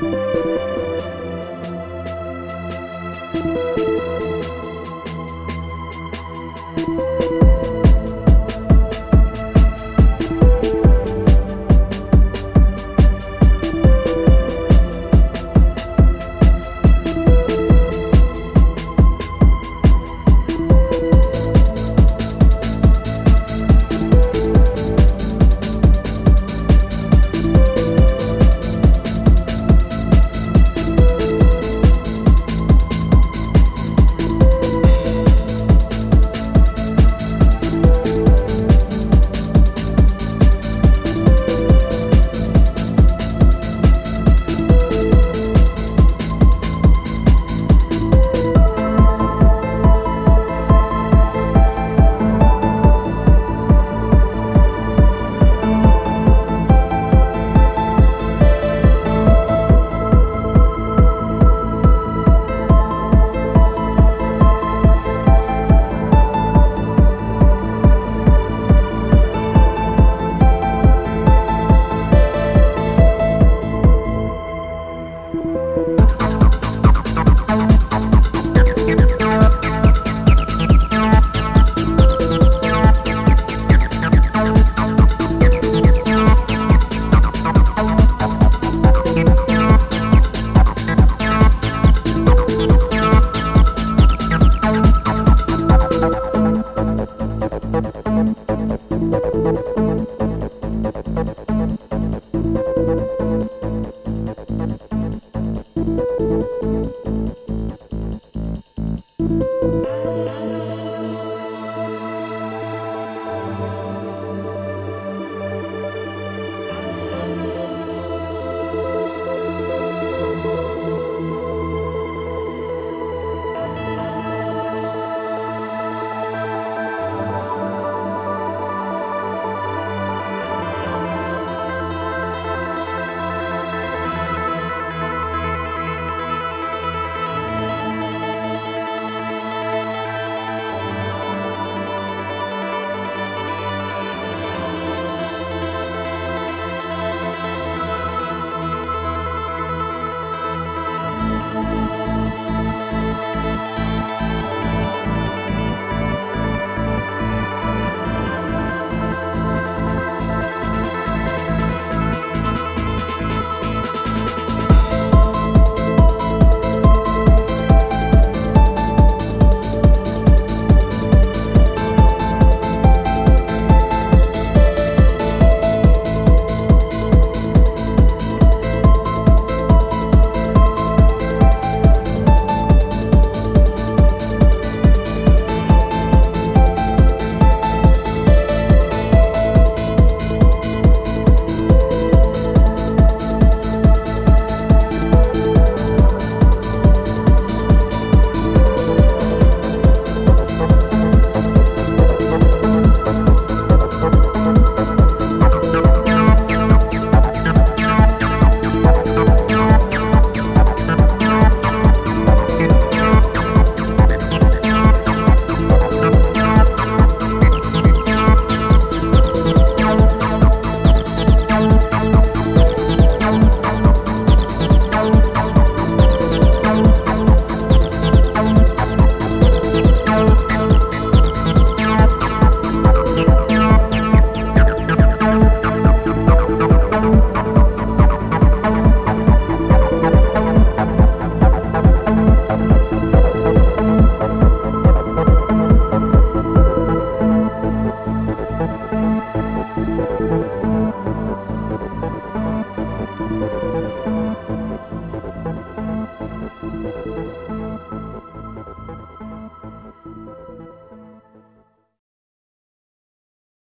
Música